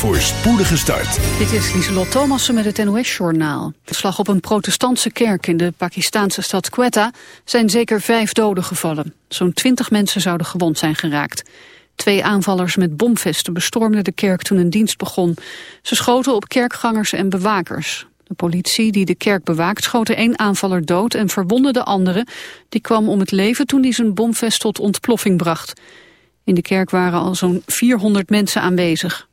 voor spoedige start. Dit is Lieselot Thomassen met het NOS-journaal. De slag op een protestantse kerk in de Pakistanse stad Quetta zijn zeker vijf doden gevallen. Zo'n twintig mensen zouden gewond zijn geraakt. Twee aanvallers met bomvesten bestormden de kerk toen een dienst begon. Ze schoten op kerkgangers en bewakers. De politie die de kerk bewaakt schoten één aanvaller dood en verwonde de andere. Die kwam om het leven toen hij zijn bomvest tot ontploffing bracht. In de kerk waren al zo'n 400 mensen aanwezig.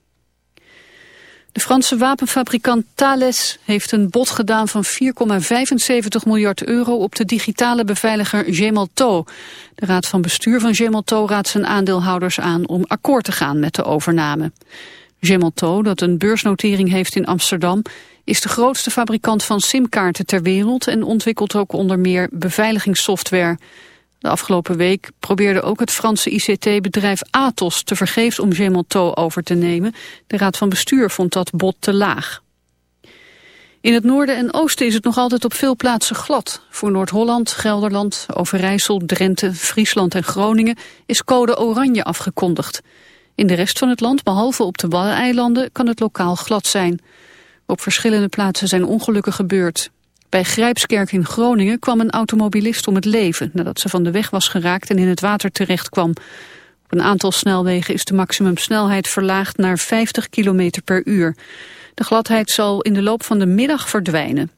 De Franse wapenfabrikant Thales heeft een bod gedaan van 4,75 miljard euro op de digitale beveiliger Gemalto. De raad van bestuur van Gemalto raadt zijn aandeelhouders aan om akkoord te gaan met de overname. Gemalto, dat een beursnotering heeft in Amsterdam, is de grootste fabrikant van simkaarten ter wereld en ontwikkelt ook onder meer beveiligingssoftware. De afgelopen week probeerde ook het Franse ICT-bedrijf Atos te vergeefs om Gemalto over te nemen. De raad van bestuur vond dat bod te laag. In het noorden en oosten is het nog altijd op veel plaatsen glad. Voor Noord-Holland, Gelderland, Overijssel, Drenthe, Friesland en Groningen is code oranje afgekondigd. In de rest van het land, behalve op de Waddeneilanden, kan het lokaal glad zijn. Op verschillende plaatsen zijn ongelukken gebeurd. Bij Grijpskerk in Groningen kwam een automobilist om het leven... nadat ze van de weg was geraakt en in het water terecht kwam. Op een aantal snelwegen is de maximumsnelheid verlaagd naar 50 km per uur. De gladheid zal in de loop van de middag verdwijnen.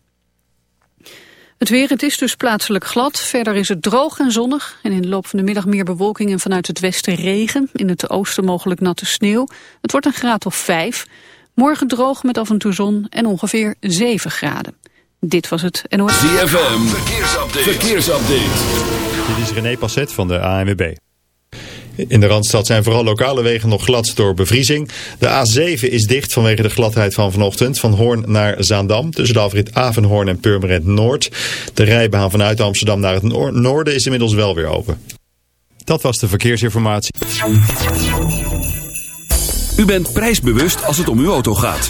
Het weer, het is dus plaatselijk glad. Verder is het droog en zonnig. En in de loop van de middag meer bewolking en vanuit het westen regen. In het oosten mogelijk natte sneeuw. Het wordt een graad of 5. Morgen droog met af en toe zon en ongeveer 7 graden. Dit was het NOS. ZFM, verkeersupdate. verkeersupdate. Dit is René Passet van de ANWB. In de Randstad zijn vooral lokale wegen nog glad door bevriezing. De A7 is dicht vanwege de gladheid van vanochtend. Van Hoorn naar Zaandam tussen de afrit Avenhoorn en Purmerend Noord. De rijbaan vanuit Amsterdam naar het noorden is inmiddels wel weer open. Dat was de verkeersinformatie. U bent prijsbewust als het om uw auto gaat.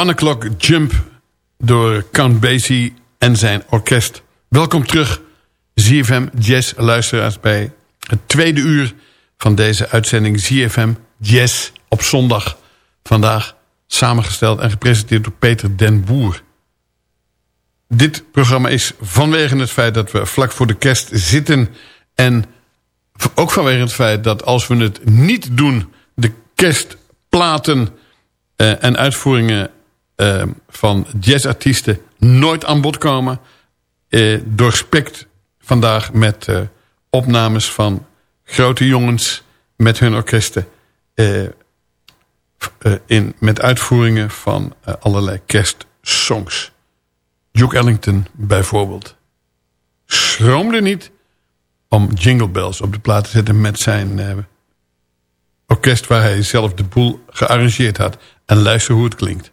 One O'Clock Jump door Count Basie en zijn orkest. Welkom terug, ZFM Jazz luisteraars bij het tweede uur van deze uitzending ZFM Jazz op zondag. Vandaag samengesteld en gepresenteerd door Peter den Boer. Dit programma is vanwege het feit dat we vlak voor de kerst zitten... en ook vanwege het feit dat als we het niet doen... de kerstplaten uh, en uitvoeringen uh, van jazzartiesten nooit aan bod komen... Uh, doorspekt vandaag met opnames van grote jongens met hun orkesten... in, met uitvoeringen van allerlei kerstsongs. Duke Ellington bijvoorbeeld schroomde niet om Jingle Bells op de plaat te zetten met zijn orkest waar hij zelf de boel gearrangeerd had. En luister hoe het klinkt.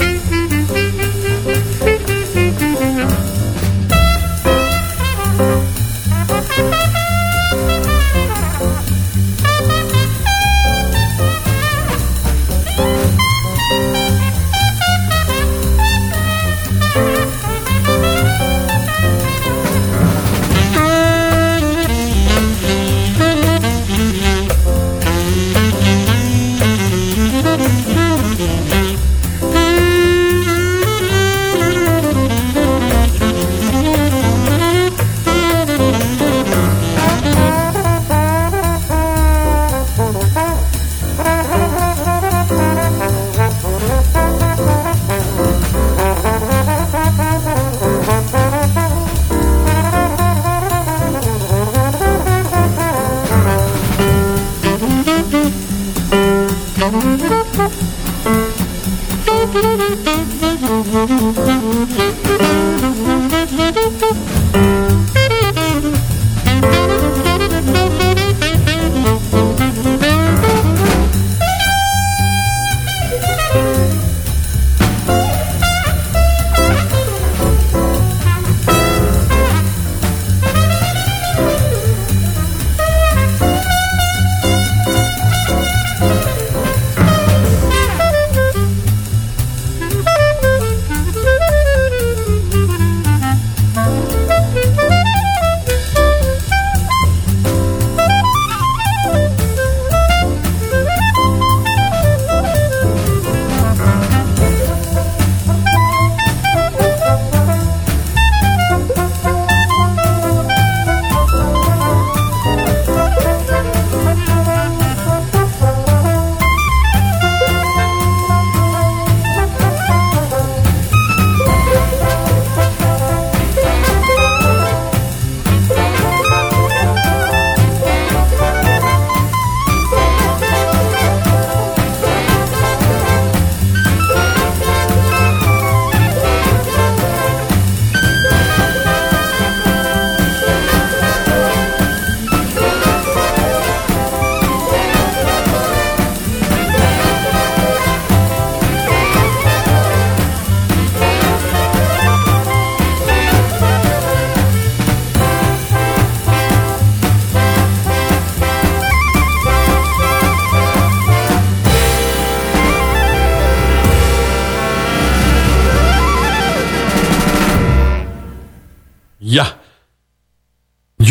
Ja.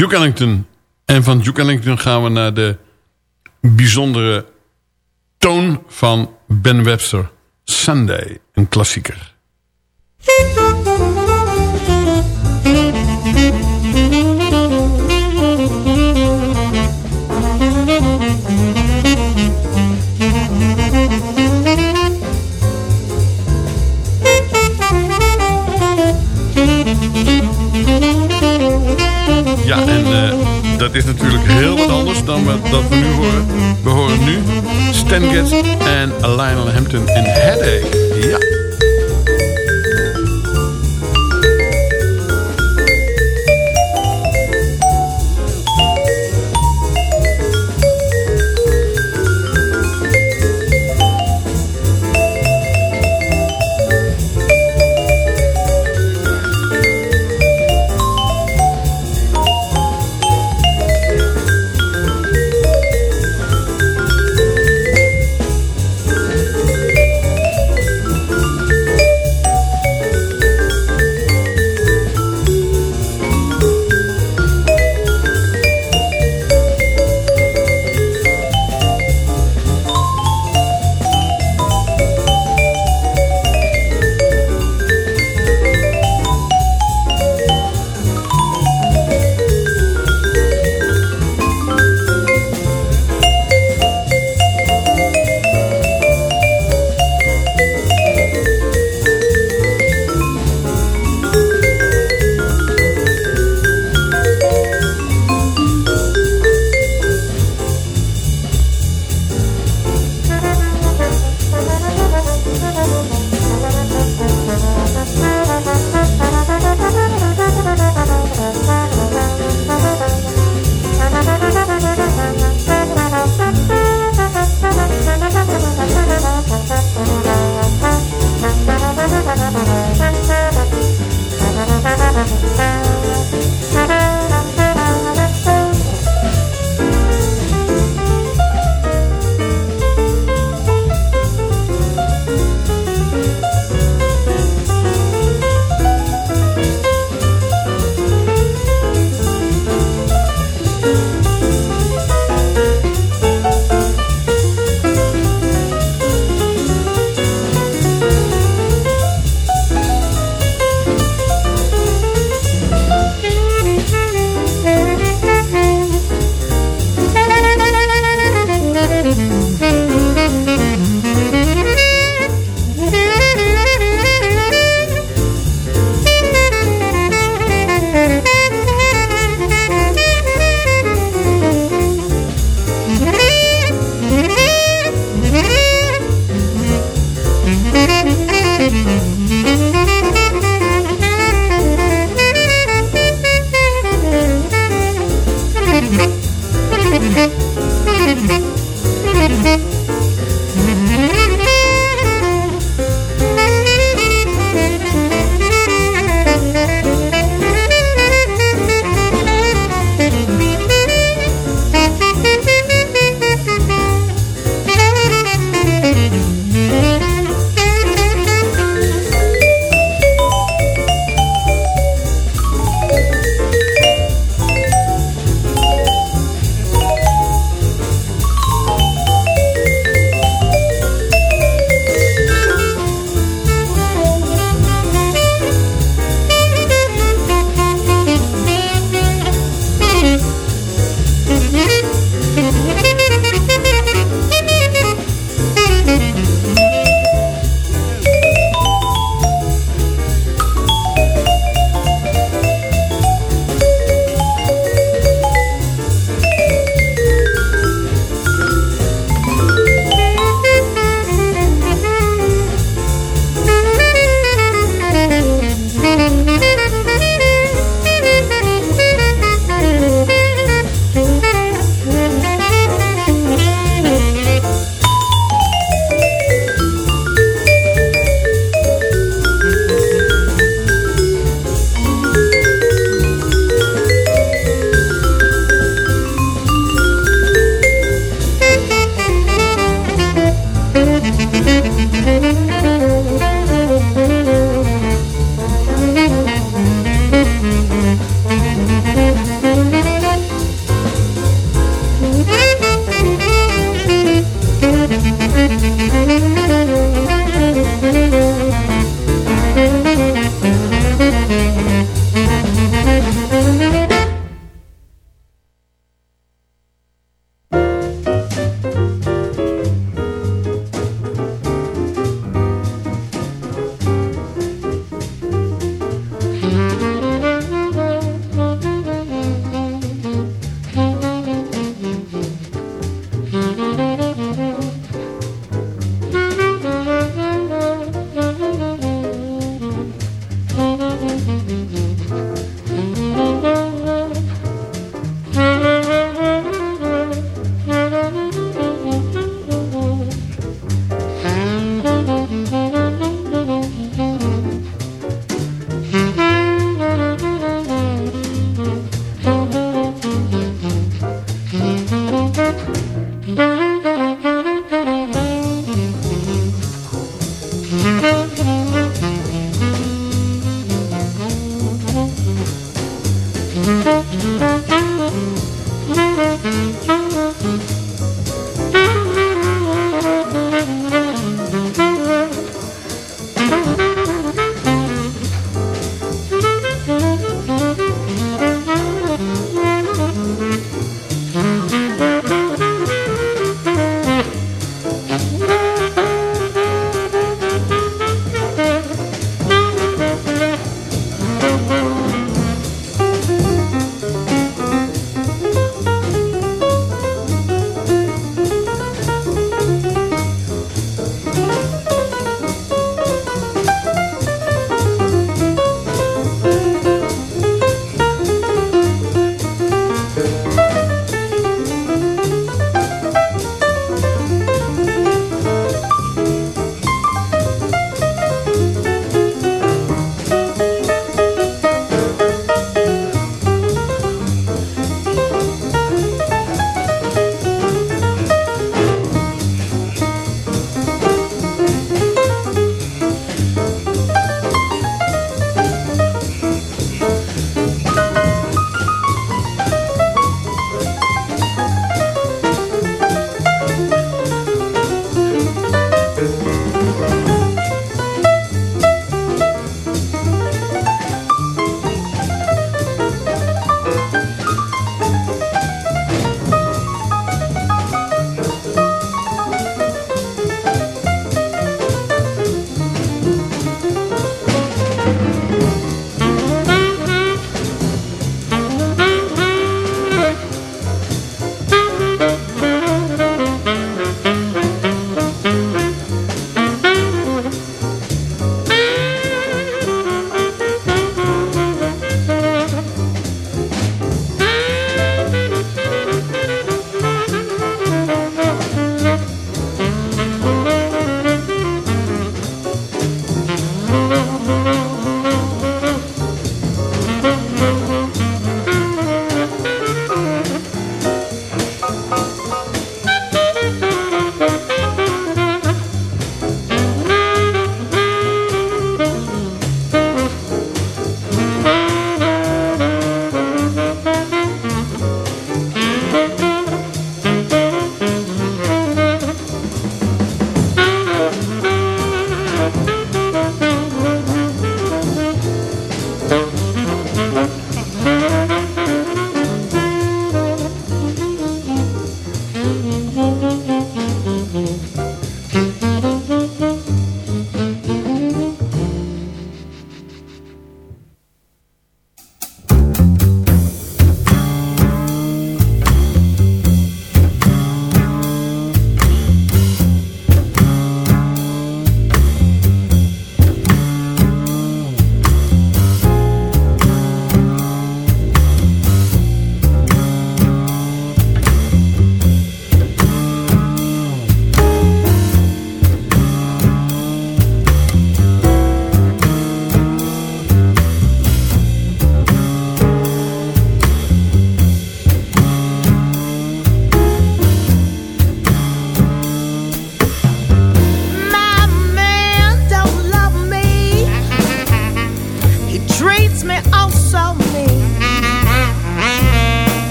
Duke Ellington. En van Duke Ellington gaan we naar de bijzondere toon van Ben Webster. Sunday, een klassieker. Dat is natuurlijk heel wat anders dan wat dat we nu horen. We horen nu Stan Getz en Lionel Hampton in Headache. Ja.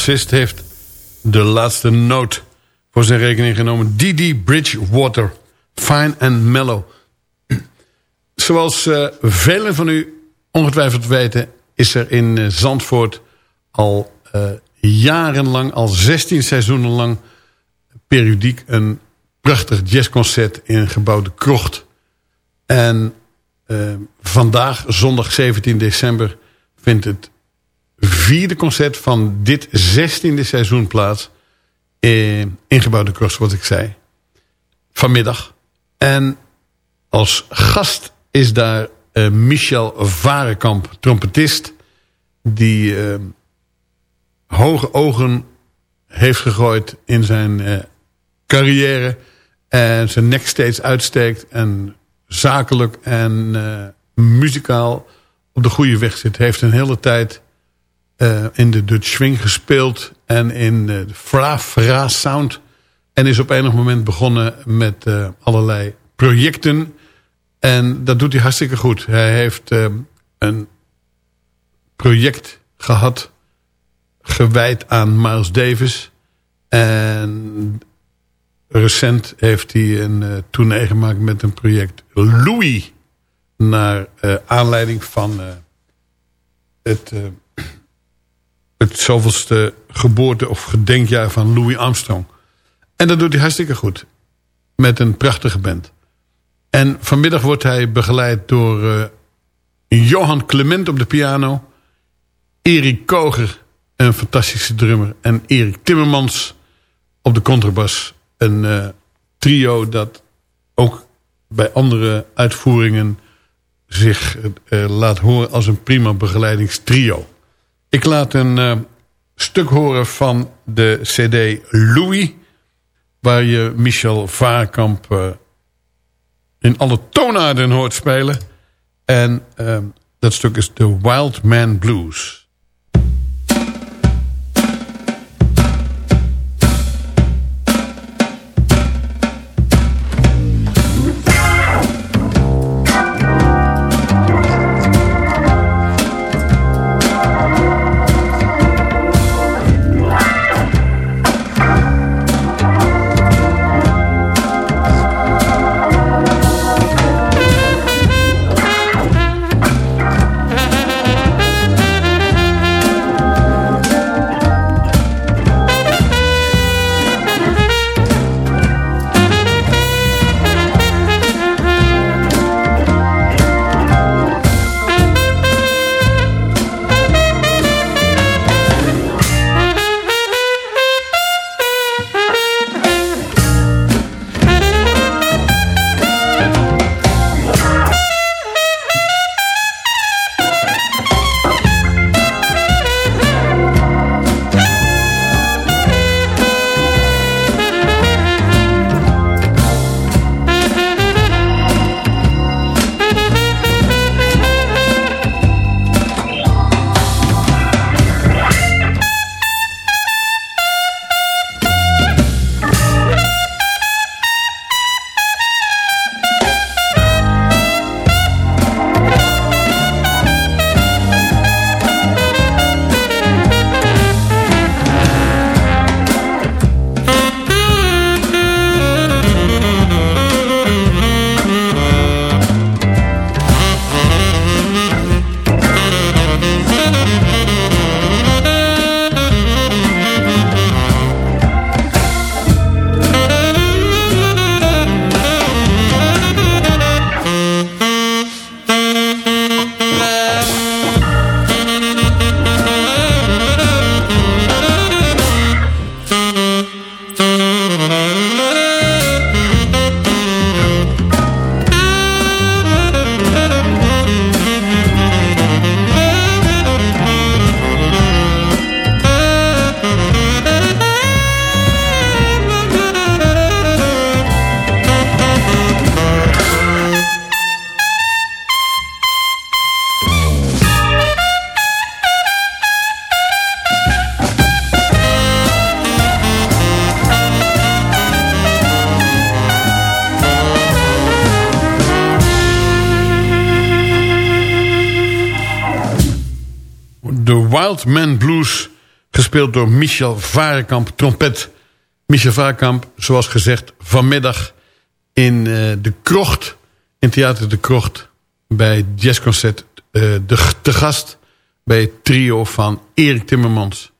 Bassist heeft de laatste noot voor zijn rekening genomen. Didi Bridgewater. Fine and mellow. Zoals uh, velen van u ongetwijfeld weten... is er in uh, Zandvoort al uh, jarenlang, al 16 seizoenen lang... periodiek een prachtig jazzconcert in gebouwde krocht. En vandaag, zondag 17 december... vindt het vierde concert van dit 16e seizoen plaats... in gebouwde krocht, zoals ik zei. Vanmiddag. En als gast is daar uh, Michel Varenkamp, trompetist... die uh, hoge ogen heeft gegooid in zijn uh, carrière... en zijn nek steeds uitsteekt... en zakelijk en muzikaal op de goede weg zit. Heeft een hele tijd in de Dutch Swing gespeeld... en in de Fra Fra Sound... en is op enig moment begonnen met allerlei projecten en dat doet hij hartstikke goed. Hij heeft uh, een project gehad gewijd aan Miles Davis. En recent heeft hij een uh, gemaakt met een project Louis. Naar aanleiding van het, het zoveelste geboorte of gedenkjaar van Louis Armstrong. En dat doet hij hartstikke goed. Met een prachtige band. En vanmiddag wordt hij begeleid door uh, Johan Clement op de piano. Erik Koger, een fantastische drummer. En Erik Timmermans op de contrabas. Een uh, trio dat ook bij andere uitvoeringen zich uh, laat horen als een prima begeleidingstrio. Ik laat een stuk horen van de cd Louis... waar je Michel Vaarkamp in alle toonaarden hoort spelen. En um, dat stuk is The Wild Man Blues. Man Blues Gespeeld door Michel Varenkamp, trompet. Michel Varenkamp, zoals gezegd, vanmiddag in eh, de Krocht. In Theater de Krocht. Bij Jazzconcert eh, de, te gast. Bij het trio van Erik Timmermans.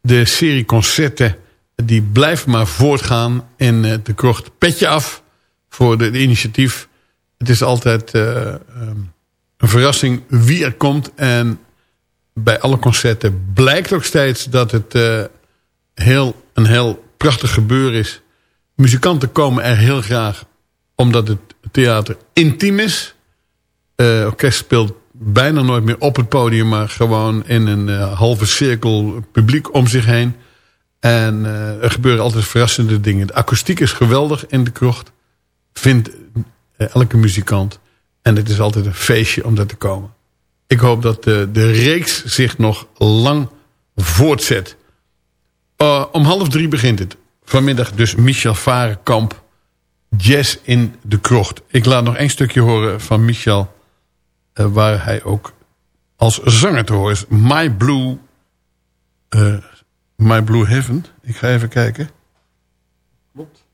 De serie concerten die blijft maar voortgaan in eh, de Krocht. Petje af voor de initiatief. Het is altijd eh, ehm, een verrassing wie er komt. En bij alle concerten blijkt ook steeds dat het eh, heel, een heel prachtig gebeuren is. Muzikanten komen er heel graag omdat het theater intiem is. Uh, orkest speelt bijna nooit meer op het podium... maar gewoon in een uh, halve cirkel publiek om zich heen. En er gebeuren altijd verrassende dingen. De akoestiek is geweldig in de krocht. Vindt elke muzikant. En het is altijd een feestje om daar te komen. Ik hoop dat de, de reeks zich nog lang voortzet. Uh, om half drie begint het. Vanmiddag dus Michel Varenkamp. Jazz in de krocht. Ik laat nog één stukje horen van Michel. Uh, waar hij ook als zanger te horen is. My Blue... Uh, My Blue Heaven. Ik ga even kijken. Klopt.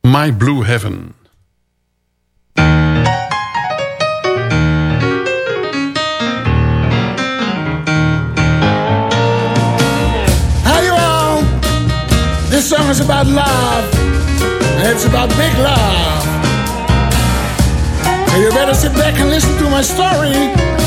My Blue Heaven. Song is about love. And it's about big love. So you better sit back and listen to my story.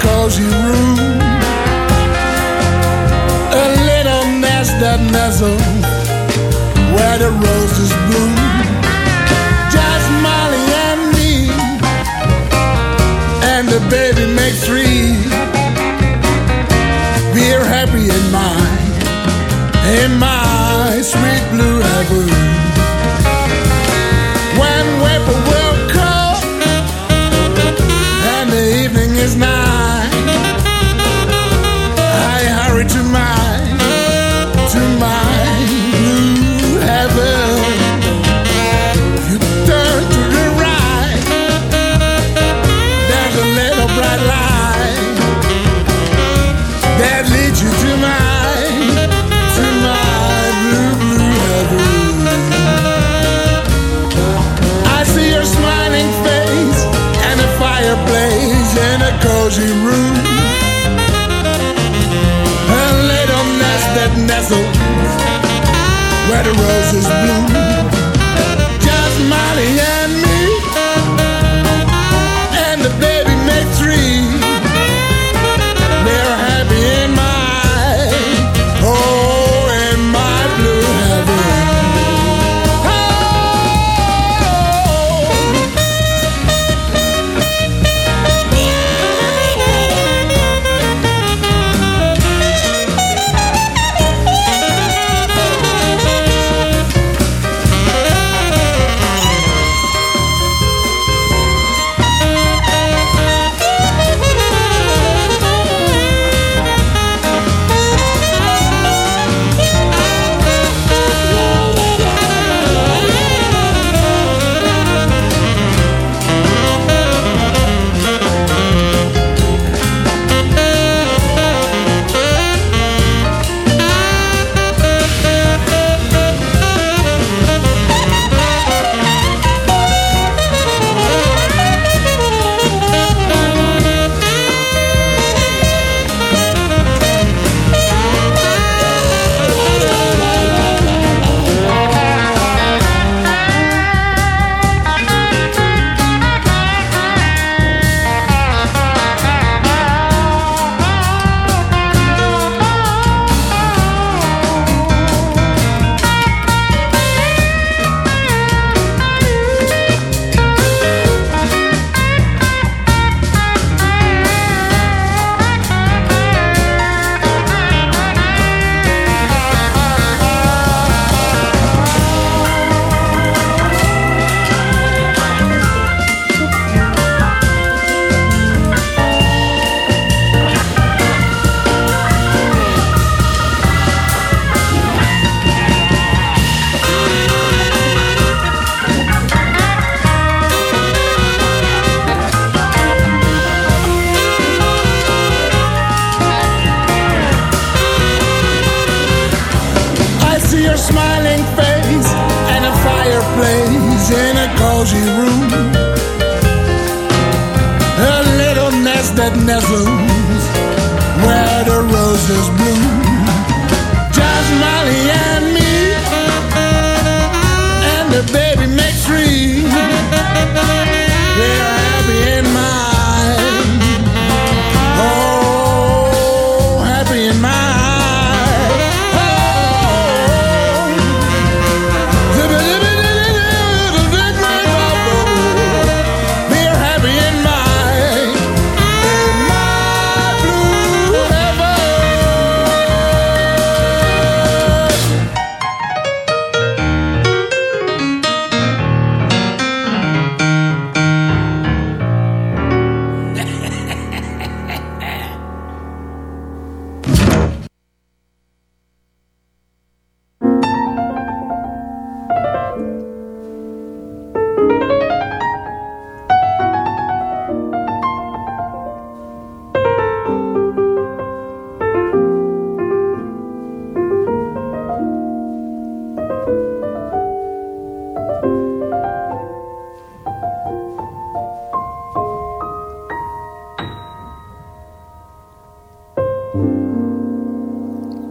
Cozy room. A little nest that nuzzles where the roses roses roses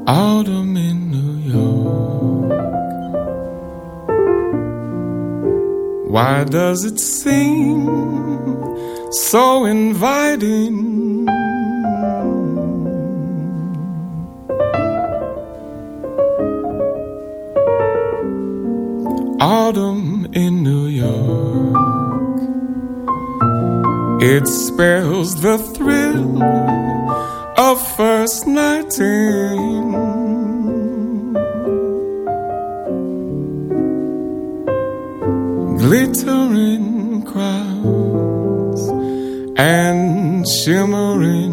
Autumn in New York. Why does it seem so inviting? Autumn It spells the thrill of first nighting. Glittering crowds and shimmering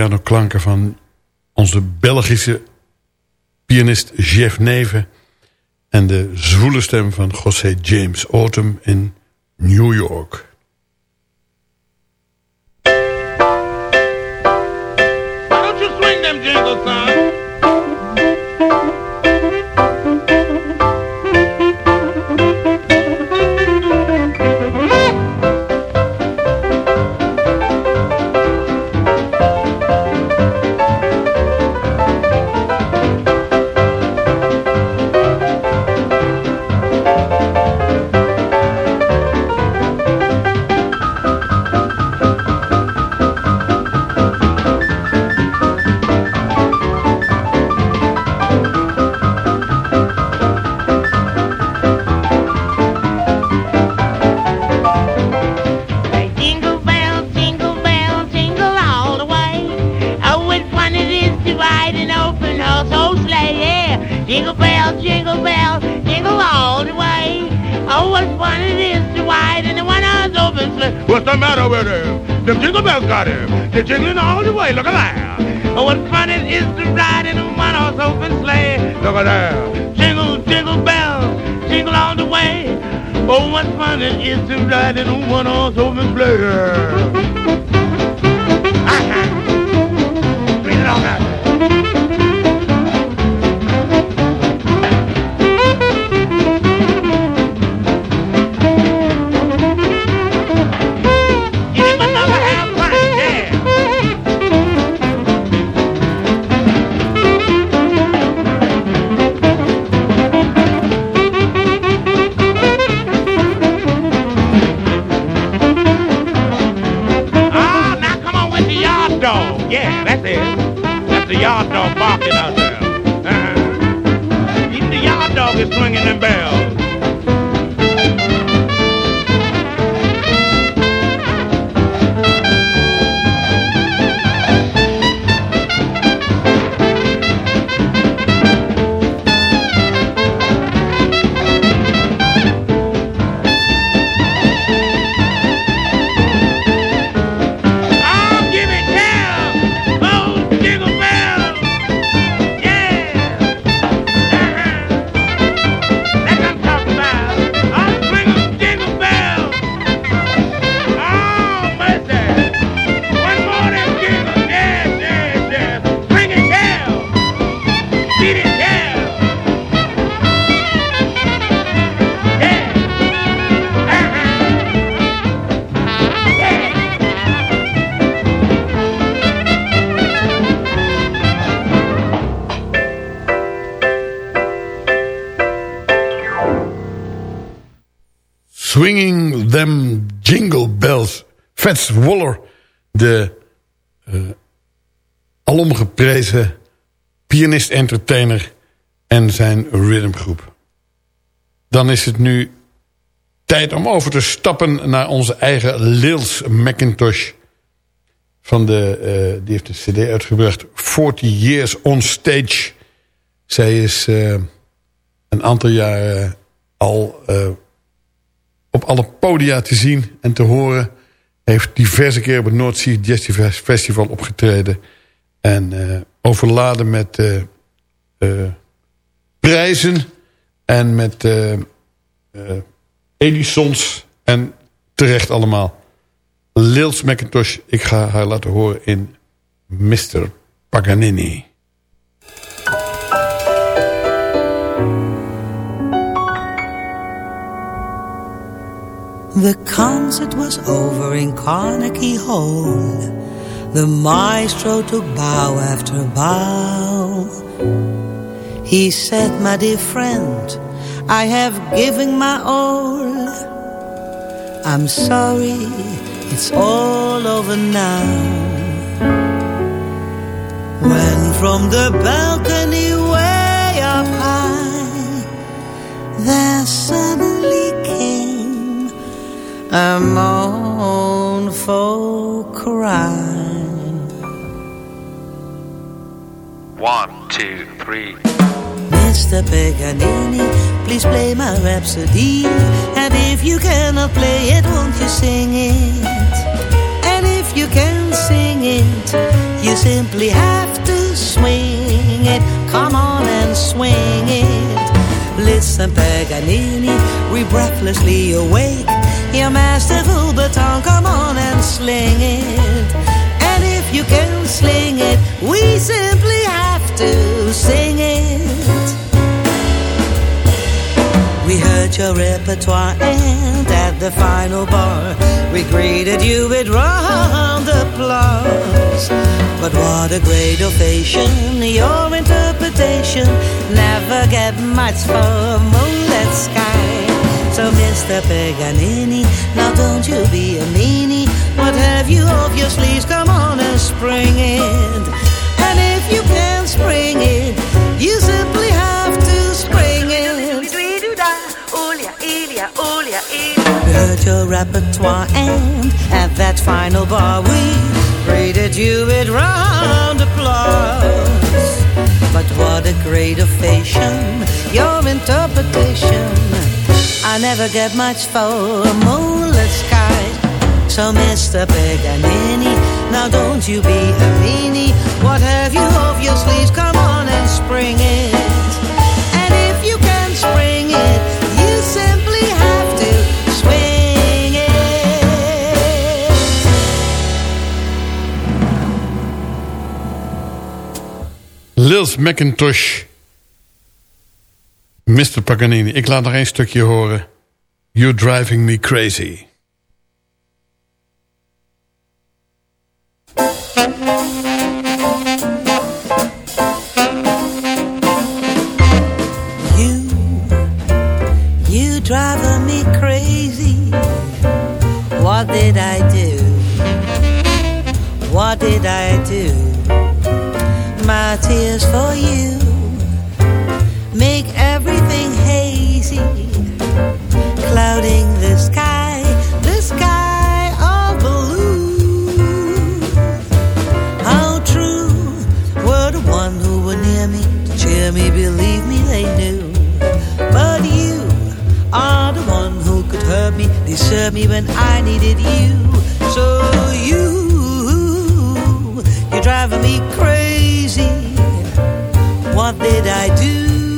pianoklanken van onze Belgische pianist Jeff Neve en de zwoele stem van José James Autumn in New York... him? The jingle bells got him. They're jingling all the way. Look at that. Oh, what fun it is to ride in a one-horse open sleigh. Look at that. Jingle, jingle bells, jingle all the way. Oh, what fun it is to ride in a one-horse open sleigh. Jingle Bells. Fats Waller, de eh, alom geprezen pianist-entertainer en zijn rhythmgroep. Dan is het nu tijd om over te stappen naar onze eigen Lils McIntosh. Van de, eh, die heeft een cd uitgebracht, 40 Years on Stage. Zij is eh, een aantal jaren al op alle podia te zien en te horen. Heeft diverse keer op het Noordzee Jazz Festival opgetreden. En eh, overladen met eh, eh, prijzen en met Edisons. En terecht allemaal. Lils McIntosh, ik ga haar laten horen in Mr. Paganini. The concert was over in Carnegie Hall. The maestro took bow after bow. He said, my dear friend, I have given my all. I'm sorry, it's all over now. When from the balcony way up high, there suddenly a mournful cry. One, two, three. Mr. Paganini, please play my rhapsody. And if you cannot play it, won't you sing it? And if you can sing it, you simply have to swing it. Come on and swing it. Listen, Paganini, we breathlessly awake. Your masterful baton, come on and sling it. And if you can sling it, we simply have to sing it. We heard your repertoire and at the final bar we greeted you with round applause. But what a great ovation, your interpretation never get much for moonlit sky. So Mr. Paganini, now don't you be a meanie. What have you off your sleeves? Come on and spring it. And if you can spring it, you simply have to spring it. We heard your repertoire and at that final bar we greeted you with round applause. But what a great ovation, your interpretation. I never get much for a moonlit sky. So Mr. Paganini, now don't you be a meanie. What have you off your sleeves? Come on and spring it. And if you can spring it, you simply have to swing it. Lils McIntosh. Mr. Paganini. Ik laat nog één stukje horen. You're driving me crazy. You, you driving me crazy. What did I do? What did I do? My tears for you clouding the sky, the sky of blue. How true were the one who were near me to cheer me, believe me, they knew. But you are the one who could hurt me, desert me when I needed you. So you, you're driving me crazy. What did I do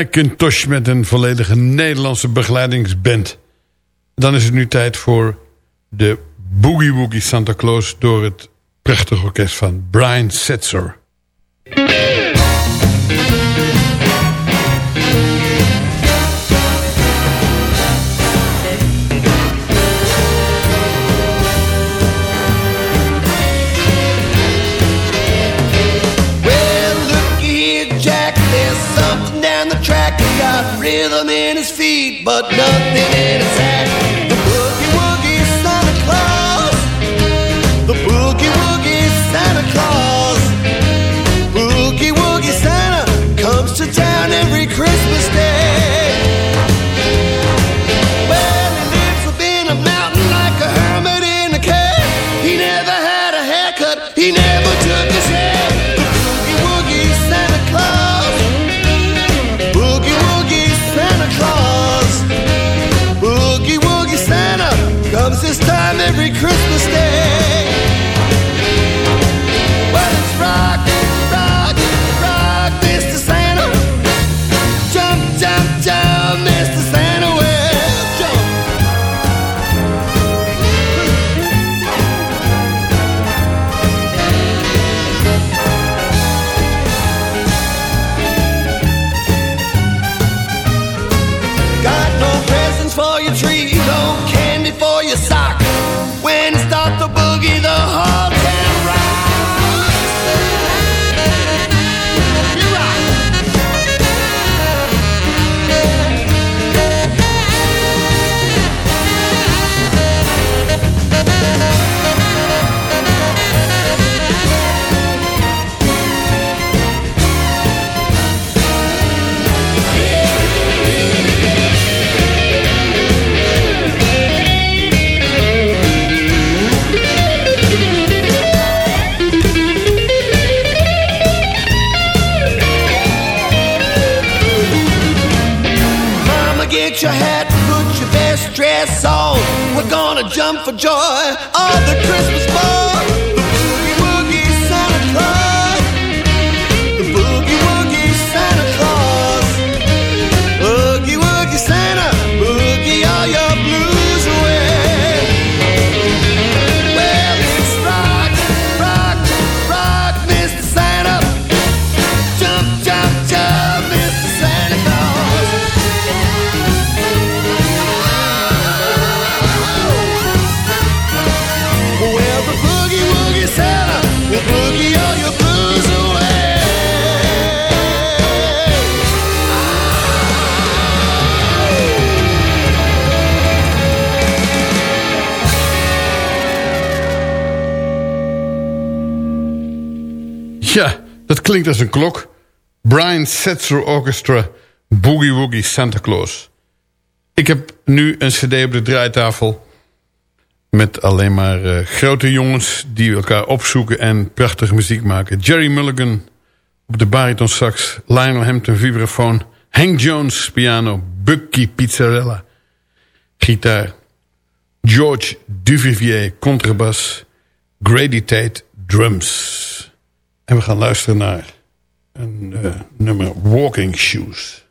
McIntosh met een volledige Nederlandse begeleidingsband. Dan is het nu tijd voor de Boogie Woogie Santa Claus... door het prachtige orkest van Brian Setzer. Got rhythm in his feet, but nothing in his hat. Dress on. We're gonna jump for joy on the Christmas ball. Klinkt als een klok. Brian Setzer Orchestra, Boogie Woogie Santa Claus. Ik heb nu een cd op de draaitafel... met alleen maar eh, grote jongens die elkaar opzoeken... en prachtige muziek maken. Jerry Mulligan op de bariton sax... Lionel Hampton vibrafoon... Hank Jones piano... Bucky Pizzarella gitaar... George Duvivier contrabas... Grady Tate drums... En we gaan luisteren naar een eh, nummer Walking Shoes.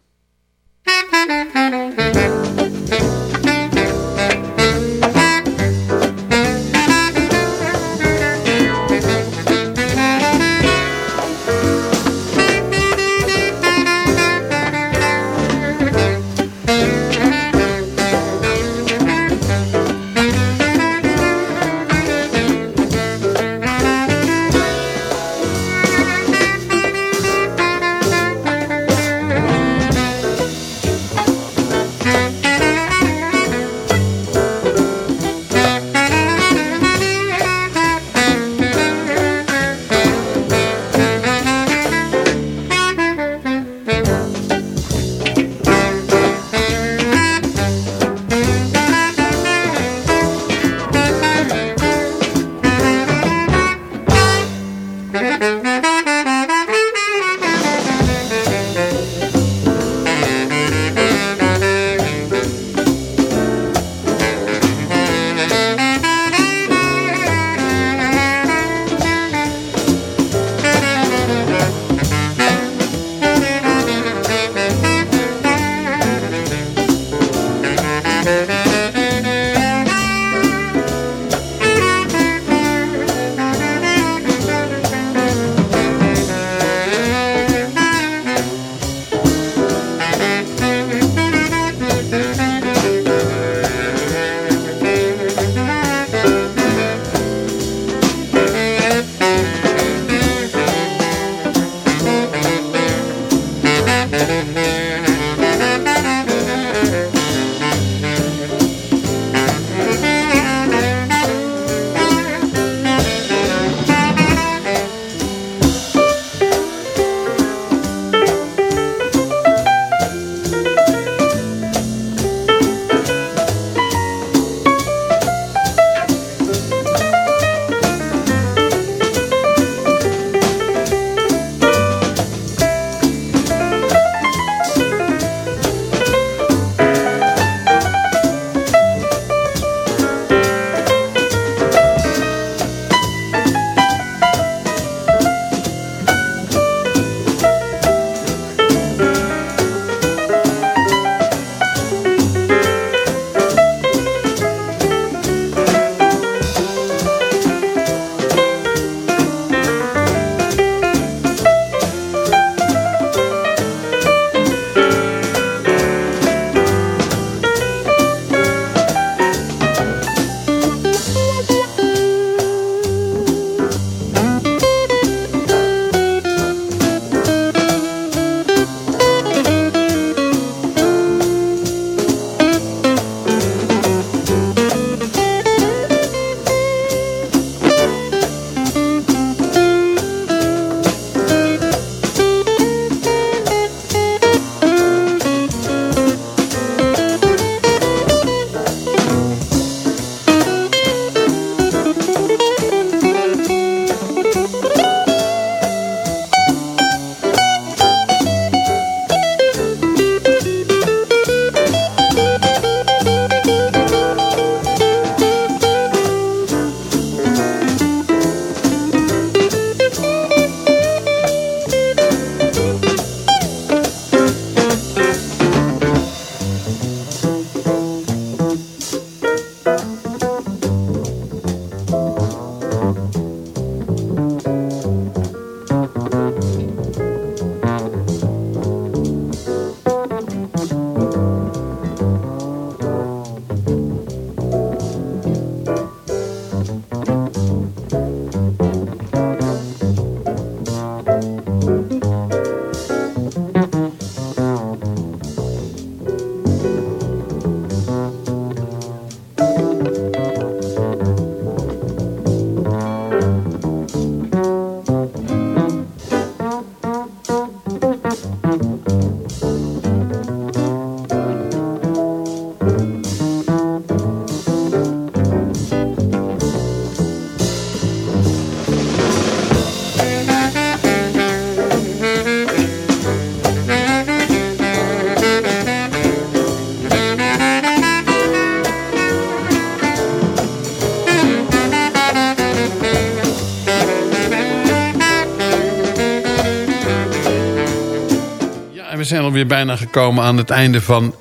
Alweer bijna gekomen aan het einde van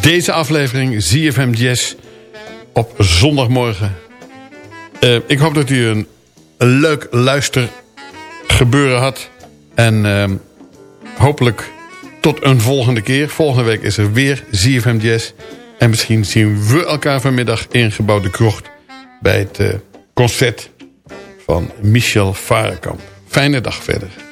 deze aflevering ZFM Jazz op zondagmorgen. Eh, ik hoop dat u een, leuk luistergebeuren had. En ehm, hopelijk tot een volgende keer. Volgende week is er weer ZFM Jazz. En misschien zien we elkaar vanmiddag in Gebouw de Krocht... bij het eh, concert van Michel Varenkamp. Fijne dag verder.